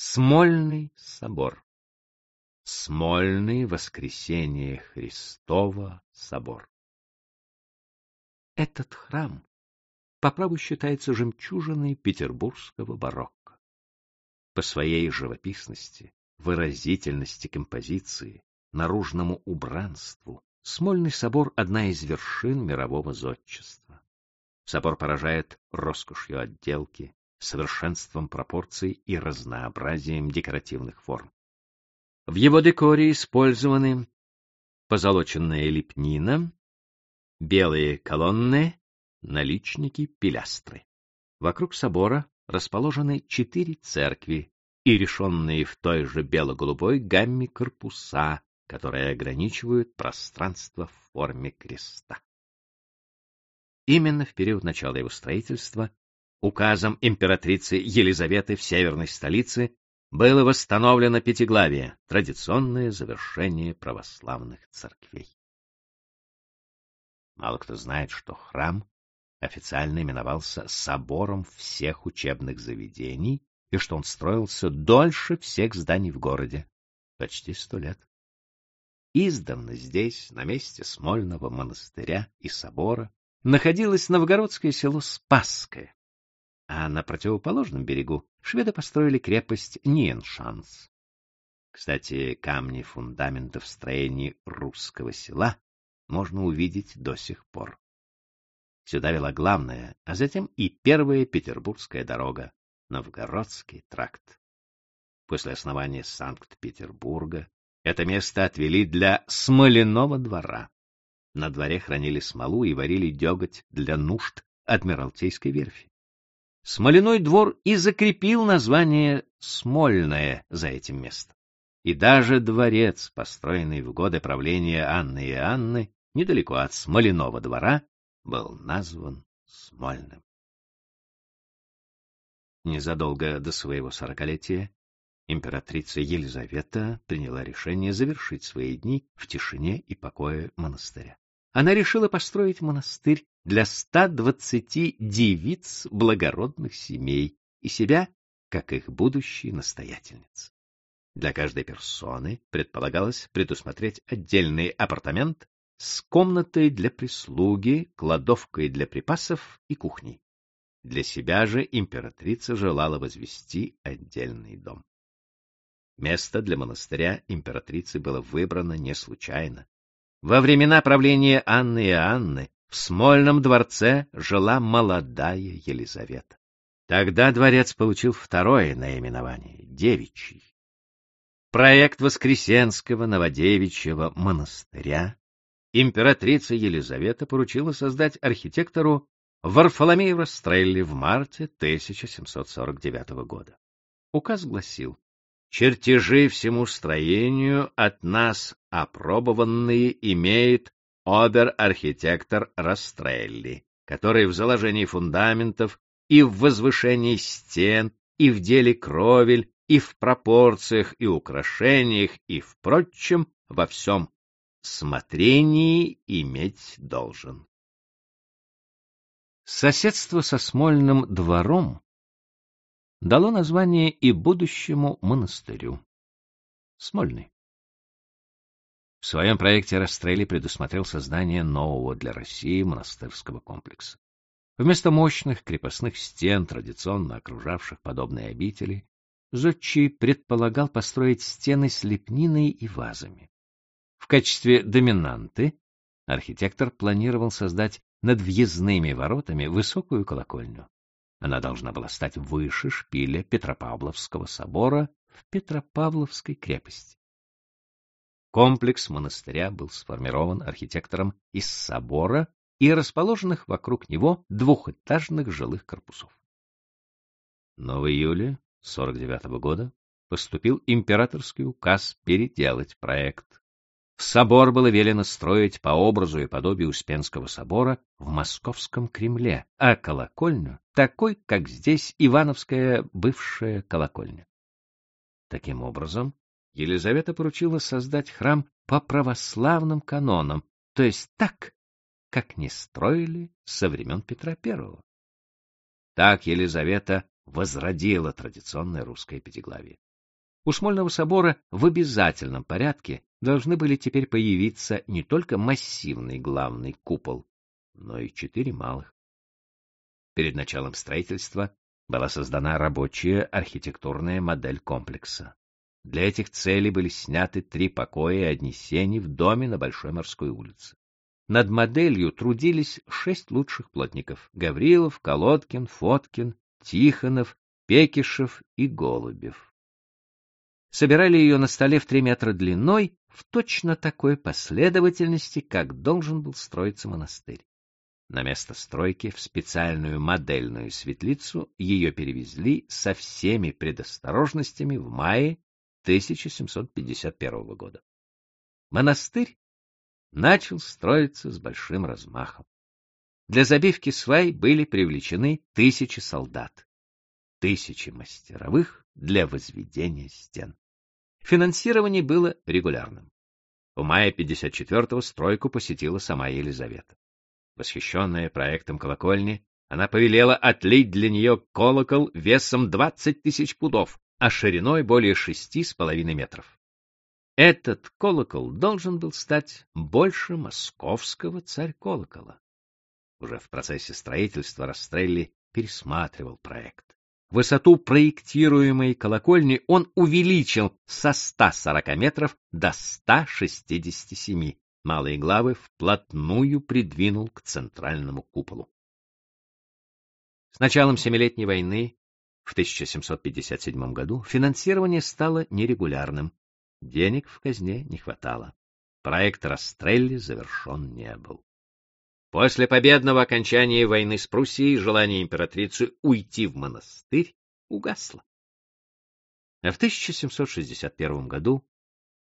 Смольный собор. Смольный воскресение Христова собор. Этот храм по праву считается жемчужиной петербургского барокко. По своей живописности, выразительности композиции, наружному убранству Смольный собор — одна из вершин мирового зодчества. Собор поражает роскошью отделки, совершенством пропорций и разнообразием декоративных форм. В его декоре использованы позолоченная лепнина, белые колонны, наличники, пилястры. Вокруг собора расположены четыре церкви и решенные в той же бело-голубой гамме корпуса, которые ограничивают пространство в форме креста. Именно в период начала его строительства указом императрицы Елизаветы в северной столице было восстановлено пятиглавие, традиционное завершение православных церквей. Мало кто знает, что храм официально именовался собором всех учебных заведений и что он строился дольше всех зданий в городе, почти сто лет. Издавна здесь, на месте Смольного монастыря и собора, находилось новгородское село Спасское, а на противоположном берегу шведы построили крепость Ниеншанс. Кстати, камни фундаментов строений русского села можно увидеть до сих пор. Сюда вела главная, а затем и первая петербургская дорога — Новгородский тракт. После основания Санкт-Петербурга это место отвели для смоляного двора. На дворе хранили смолу и варили деготь для нужд Адмиралтейской верфи. Смоляной двор и закрепил название Смольное за этим местом. И даже дворец, построенный в годы правления Анны и Анны, недалеко от Смоляного двора, был назван Смольным. Незадолго до своего сорокалетия императрица Елизавета приняла решение завершить свои дни в тишине и покое монастыря. Она решила построить монастырь для 120 девиц благородных семей и себя, как их будущей настоятельниц. Для каждой персоны предполагалось предусмотреть отдельный апартамент с комнатой для прислуги, кладовкой для припасов и кухней. Для себя же императрица желала возвести отдельный дом. Место для монастыря императрицы было выбрано не случайно. Во времена правления Анны и Анны в Смольном дворце жила молодая Елизавета. Тогда дворец получил второе наименование — Девичий. Проект Воскресенского Новодевичьего монастыря императрица Елизавета поручила создать архитектору Варфоломею Растрелли в марте 1749 года. Указ гласил, чертежи всему строению от нас опробованные имеет обер-архитектор Растрелли, который в заложении фундаментов и в возвышении стен, и в деле кровель, и в пропорциях и украшениях, и впрочем во всем смотрении иметь должен. Соседство со Смольным двором дало название и будущему монастырю. Смольный. В своем проекте Растрелли предусмотрел создание нового для России монастырского комплекса. Вместо мощных крепостных стен, традиционно окружавших подобные обители, Зодчий предполагал построить стены с лепниной и вазами. В качестве доминанты архитектор планировал создать над въездными воротами высокую колокольню. Она должна была стать выше шпиля Петропавловского собора в Петропавловской крепости. Комплекс монастыря был сформирован архитектором из собора и расположенных вокруг него двухэтажных жилых корпусов. Но в июле 49 -го года поступил императорский указ переделать проект Собор было велено строить по образу и подобию Успенского собора в Московском Кремле, а колокольню — такой, как здесь Ивановская бывшая колокольня. Таким образом, Елизавета поручила создать храм по православным канонам, то есть так, как не строили со времен Петра I. Так Елизавета возродила традиционное русское пятиглавие. У Смольного собора в обязательном порядке должны были теперь появиться не только массивный главный купол, но и четыре малых. Перед началом строительства была создана рабочая архитектурная модель комплекса. Для этих целей были сняты три покоя и одни сени в доме на Большой морской улице. Над моделью трудились шесть лучших плотников — Гаврилов, Колодкин, Фоткин, Тихонов, Пекишев и Голубев. Собирали ее на столе в три метра длиной в точно такой последовательности, как должен был строиться монастырь. На место стройки в специальную модельную светлицу ее перевезли со всеми предосторожностями в мае 1751 года. Монастырь начал строиться с большим размахом. Для забивки свай были привлечены тысячи солдат, тысячи мастеровых для возведения стен. Финансирование было регулярным. В мае 54-го стройку посетила сама Елизавета. Восхищенная проектом колокольни, она повелела отлить для нее колокол весом 20 тысяч пудов, а шириной более шести с половиной метров. Этот колокол должен был стать больше московского царь-колокола. Уже в процессе строительства Растрелли пересматривал проект. Высоту проектируемой колокольни он увеличил со 140 метров до 167. Малые главы вплотную придвинул к центральному куполу. С началом Семилетней войны в 1757 году финансирование стало нерегулярным, Денег в казне не хватало. Проект Растрелли завершен не был. После победного окончания войны с Пруссией желание императрицы уйти в монастырь угасло. А в 1761 году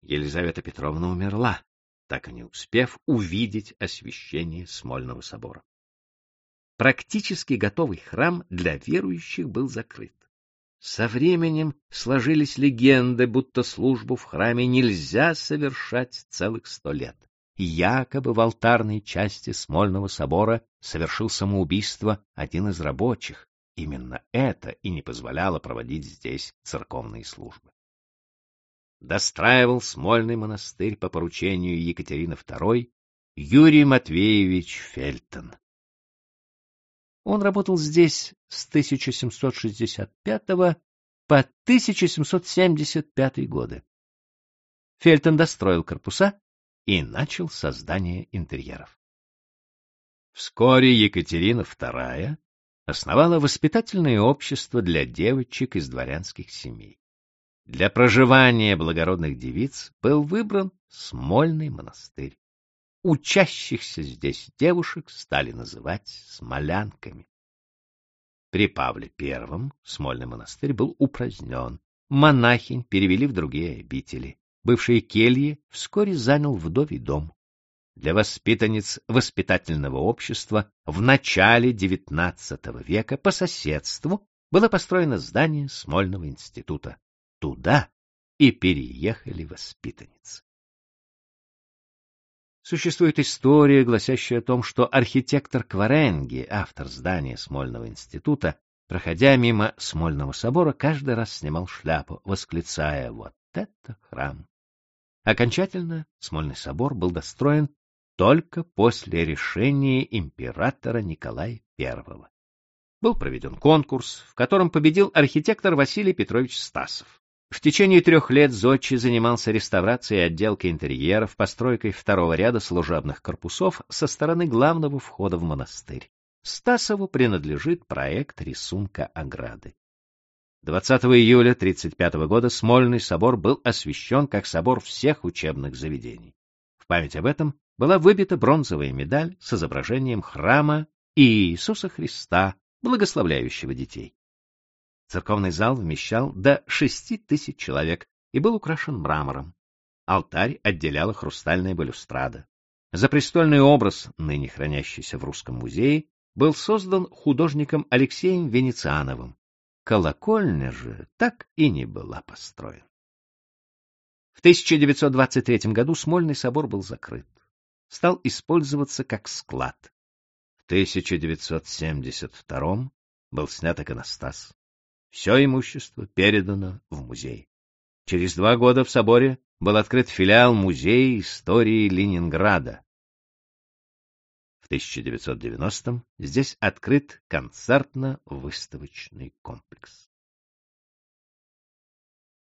Елизавета Петровна умерла, так и не успев увидеть освящение Смольного собора. Практически готовый храм для верующих был закрыт. Со временем сложились легенды, будто службу в храме нельзя совершать целых сто лет. Якобы в алтарной части Смольного собора совершил самоубийство один из рабочих. Именно это и не позволяло проводить здесь церковные службы. Достраивал Смольный монастырь по поручению Екатерины II Юрий Матвеевич Фельтон. Он работал здесь с 1765 по 1775 годы. Фельтон достроил корпуса и начал создание интерьеров. Вскоре Екатерина II основала воспитательное общество для девочек из дворянских семей. Для проживания благородных девиц был выбран Смольный монастырь учащихся здесь девушек стали называть смолянками. При Павле I Смольный монастырь был упразднен, монахинь перевели в другие обители. Бывшие кельи вскоре занял вдовий дом. Для воспитанниц воспитательного общества в начале XIX века по соседству было построено здание Смольного института. Туда и переехали воспитанницы. Существует история, гласящая о том, что архитектор Кваренги, автор здания Смольного института, проходя мимо Смольного собора, каждый раз снимал шляпу, восклицая «Вот это храм!». Окончательно Смольный собор был достроен только после решения императора Николая I. Был проведен конкурс, в котором победил архитектор Василий Петрович Стасов. В течение трех лет Зодчий занимался реставрацией и отделкой интерьеров, постройкой второго ряда служебных корпусов со стороны главного входа в монастырь. Стасову принадлежит проект рисунка ограды. 20 июля 1935 года Смольный собор был освящен как собор всех учебных заведений. В память об этом была выбита бронзовая медаль с изображением храма и Иисуса Христа, благословляющего детей. Церковный зал вмещал до шести тысяч человек и был украшен мрамором. Алтарь отделяла хрустальная балюстрада. Запрестольный образ, ныне хранящийся в Русском музее, был создан художником Алексеем Венециановым. Колокольня же так и не была построена. В 1923 году Смольный собор был закрыт. Стал использоваться как склад. В 1972 был снят иконостас. Все имущество передано в музей. Через два года в соборе был открыт филиал Музея истории Ленинграда. В 1990 здесь открыт концертно-выставочный комплекс.